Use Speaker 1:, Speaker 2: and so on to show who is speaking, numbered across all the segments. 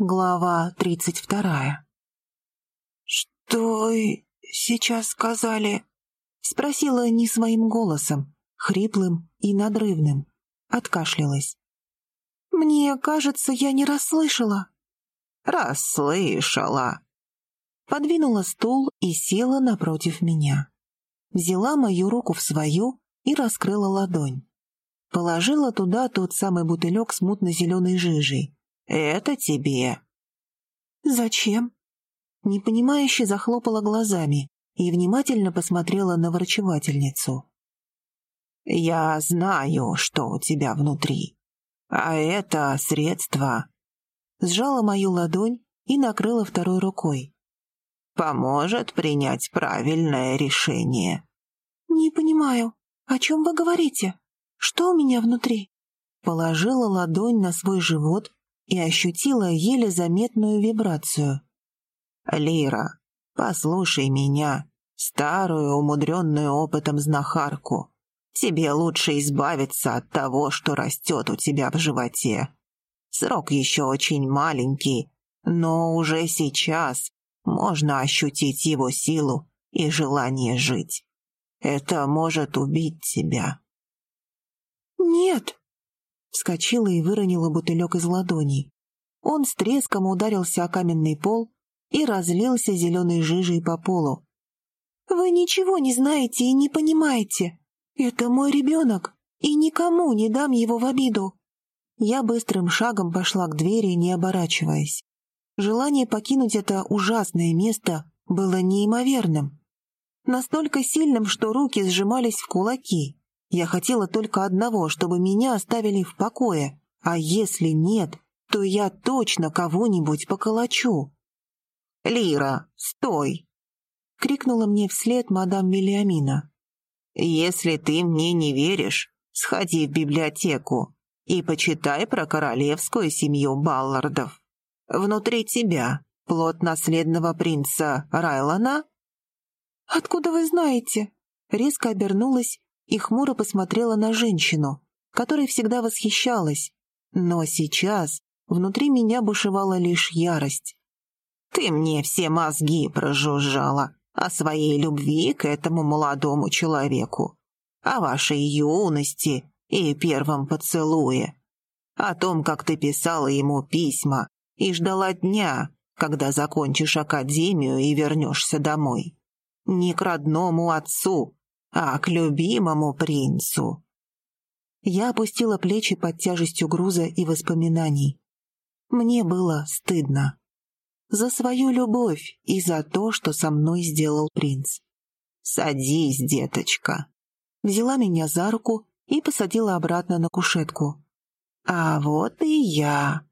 Speaker 1: Глава тридцать вторая.
Speaker 2: «Что сейчас сказали?»
Speaker 1: — спросила не своим голосом, хриплым и надрывным. Откашлялась. «Мне кажется, я не расслышала».
Speaker 2: «Расслышала».
Speaker 1: Подвинула стул и села напротив меня. Взяла мою руку в свою и раскрыла ладонь. Положила туда тот самый бутылек с мутно-зеленой жижей,
Speaker 2: это тебе».
Speaker 1: «Зачем?» Непонимающе захлопала глазами и внимательно посмотрела на врачевательницу.
Speaker 2: «Я знаю, что у тебя внутри. А это средство...»
Speaker 1: Сжала мою ладонь и накрыла второй рукой.
Speaker 2: «Поможет принять правильное решение».
Speaker 1: «Не понимаю, о чем вы говорите? Что у меня внутри?» Положила ладонь на свой живот и ощутила еле заметную вибрацию.
Speaker 2: «Лира, послушай меня, старую, умудренную опытом знахарку. Тебе лучше избавиться от того, что растет у тебя в животе. Срок еще очень маленький, но уже сейчас можно ощутить его силу и желание жить. Это может убить тебя».
Speaker 1: «Нет», Вскочила и выронила бутылек из ладоней. Он с треском ударился о каменный пол и разлился зеленой жижей по полу. «Вы ничего не знаете и не понимаете. Это мой ребенок, и никому не дам его в обиду». Я быстрым шагом пошла к двери, не оборачиваясь. Желание покинуть это ужасное место было неимоверным. Настолько сильным, что руки сжимались в кулаки. Я хотела только одного, чтобы меня оставили в покое, а если нет, то я точно кого-нибудь поколочу.
Speaker 2: «Лира, стой!»
Speaker 1: — крикнула мне вслед мадам Вильямина.
Speaker 2: «Если ты мне не веришь, сходи в библиотеку и почитай про королевскую семью Баллардов. Внутри тебя плод наследного принца Райлана?»
Speaker 1: «Откуда вы знаете?» Резко обернулась и хмуро посмотрела на женщину, которой всегда восхищалась. Но сейчас внутри меня бушевала лишь ярость.
Speaker 2: «Ты мне все мозги прожужжала о своей любви к этому молодому человеку, о вашей юности и первом поцелуе, о том, как ты писала ему письма и ждала дня, когда закончишь академию и вернешься домой. Не к родному отцу, а к любимому принцу».
Speaker 1: Я опустила плечи под тяжестью груза и воспоминаний. Мне было стыдно. За свою любовь и за то, что со мной сделал принц.
Speaker 2: «Садись, деточка».
Speaker 1: Взяла меня за руку и посадила обратно на кушетку. «А вот и я».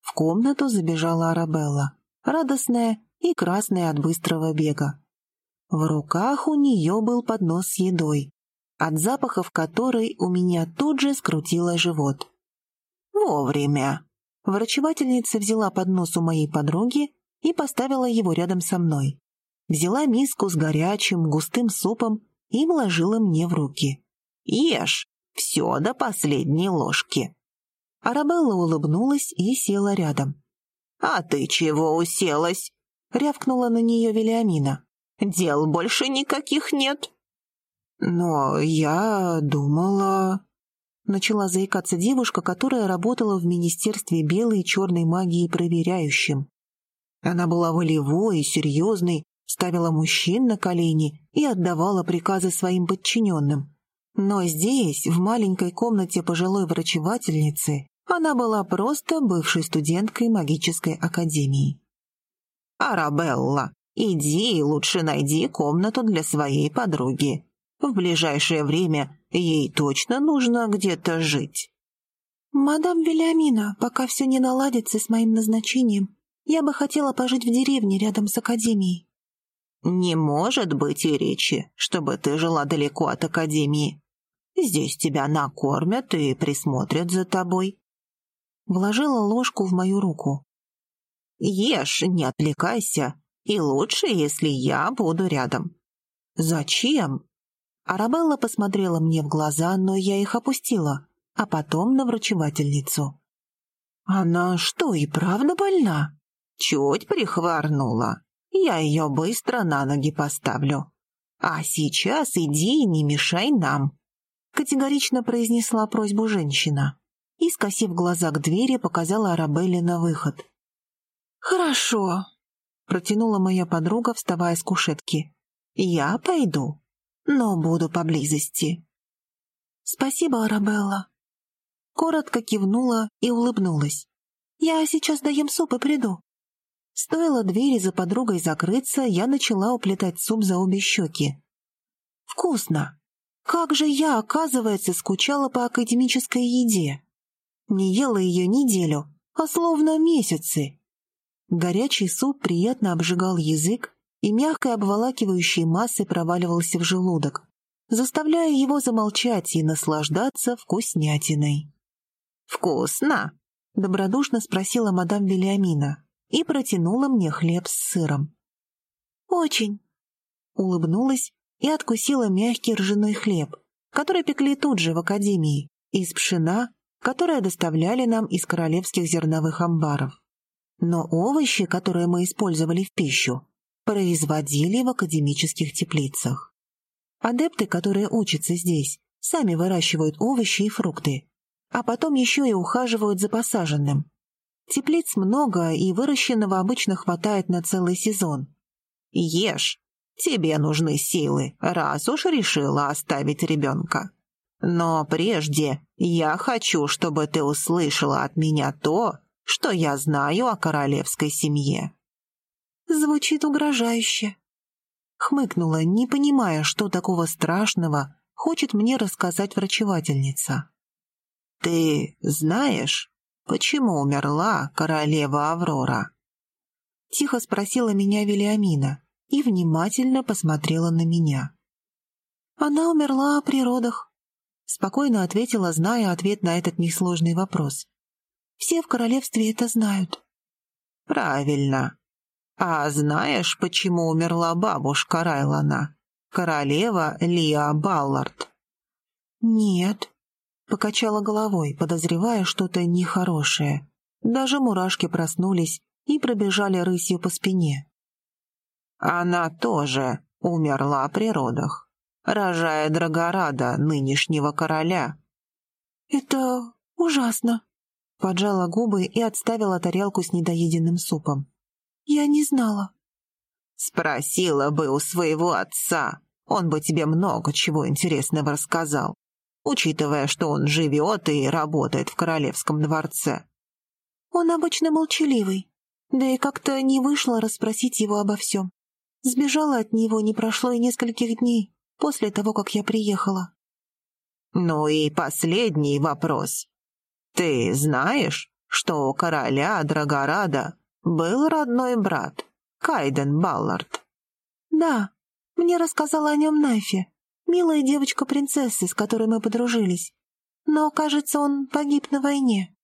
Speaker 1: В комнату забежала Арабелла, радостная и красная от быстрого бега. В руках у нее был поднос с едой, от запахов которой у меня тут же скрутило живот.
Speaker 2: «Вовремя!»
Speaker 1: Врачевательница взяла поднос у моей подруги и поставила его рядом со мной. Взяла миску с горячим, густым супом и вложила мне в руки.
Speaker 2: «Ешь! Все до последней ложки!»
Speaker 1: Арабелла улыбнулась и села рядом.
Speaker 2: «А ты чего уселась?» — рявкнула на нее Велиамина. Дел больше никаких нет».
Speaker 1: «Но я думала...» Начала заикаться девушка, которая работала в Министерстве белой и черной магии проверяющим. Она была волевой и серьезной, ставила мужчин на колени и отдавала приказы своим подчиненным. Но здесь, в маленькой комнате пожилой врачевательницы, она была просто бывшей студенткой магической академии.
Speaker 2: «Арабелла, Иди и лучше найди комнату для своей подруги. В ближайшее время ей точно нужно где-то жить».
Speaker 1: «Мадам Вильямина, пока все не наладится с моим назначением, я бы хотела пожить в деревне рядом с академией».
Speaker 2: «Не может быть и речи, чтобы ты жила далеко от академии. Здесь тебя накормят и присмотрят за тобой».
Speaker 1: Вложила ложку в мою руку.
Speaker 2: «Ешь, не отвлекайся, и лучше, если я буду рядом».
Speaker 1: «Зачем?» Арабелла посмотрела мне в глаза, но я их опустила, а потом на врачевательницу. Она что, и правда больна?
Speaker 2: Чуть прихворнула. Я ее быстро на ноги поставлю. А сейчас иди и не мешай нам.
Speaker 1: Категорично произнесла просьбу женщина и, скосив глаза к двери, показала Арабелле на выход. «Хорошо», — протянула моя подруга, вставая с кушетки. «Я пойду, но буду поблизости». «Спасибо, Арабелла». Коротко кивнула и улыбнулась. «Я сейчас доем суп и приду». Стоило двери за подругой закрыться, я начала уплетать суп за обе щеки. «Вкусно! Как же я, оказывается, скучала по академической еде!» Не ела ее неделю, а словно месяцы. Горячий суп приятно обжигал язык и мягкой обволакивающей массой проваливался в желудок, заставляя его замолчать и наслаждаться вкуснятиной.
Speaker 2: «Вкусно?»
Speaker 1: — добродушно спросила мадам Вильямина и протянула мне хлеб с сыром. «Очень!» — улыбнулась и откусила мягкий ржаной хлеб, который пекли тут же в академии, из пшена, которое доставляли нам из королевских зерновых амбаров. Но овощи, которые мы использовали в пищу, производили в академических теплицах. Адепты, которые учатся здесь, сами выращивают овощи и фрукты, а потом еще и ухаживают за посаженным, Теплиц много, и выращенного обычно хватает на целый сезон.
Speaker 2: Ешь. Тебе нужны силы, раз уж решила оставить ребенка. Но прежде я хочу, чтобы ты услышала от меня то, что я знаю о королевской семье».
Speaker 1: Звучит угрожающе. Хмыкнула, не понимая, что такого страшного хочет мне рассказать врачевательница.
Speaker 2: «Ты знаешь, «Почему умерла королева Аврора?»
Speaker 1: Тихо спросила меня Велиамина и внимательно посмотрела на меня. «Она умерла при родах», — спокойно ответила, зная ответ на этот несложный вопрос. «Все в королевстве это знают».
Speaker 2: «Правильно. А знаешь, почему умерла бабушка Райлана, королева Лиа Баллард?»
Speaker 1: «Нет», Покачала головой, подозревая что-то нехорошее. Даже мурашки проснулись и пробежали рысью по спине.
Speaker 2: Она тоже умерла при родах, рожая Драгорада, нынешнего короля.
Speaker 1: «Это ужасно», — поджала губы и отставила тарелку с недоеденным супом. «Я не знала».
Speaker 2: «Спросила бы у своего отца, он бы тебе много чего интересного рассказал учитывая, что он живет и работает в королевском дворце.
Speaker 1: Он обычно молчаливый, да и как-то не вышло расспросить его обо всем. Сбежала от него не прошло и нескольких дней после того, как я приехала.
Speaker 2: Ну и последний вопрос. Ты знаешь, что у короля Драгорада был родной брат, Кайден Баллард?
Speaker 1: Да, мне рассказала о нем Найфе. Милая девочка-принцессы, с которой мы подружились. Но, кажется, он погиб на войне».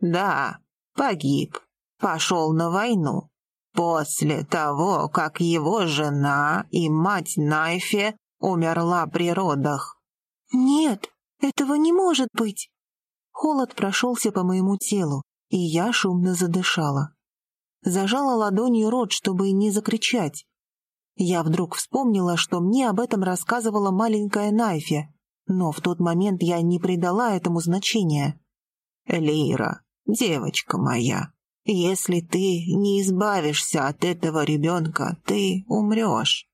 Speaker 2: «Да, погиб. Пошел на войну. После того, как его жена и мать Найфе умерла при родах».
Speaker 1: «Нет, этого не может быть!» Холод прошелся по моему телу, и я шумно задышала. Зажала ладонью рот, чтобы не закричать, я вдруг вспомнила, что мне об этом рассказывала маленькая Найфи, но в тот момент я не придала этому значения.
Speaker 2: «Лира, девочка моя, если ты не избавишься от этого ребенка, ты умрешь.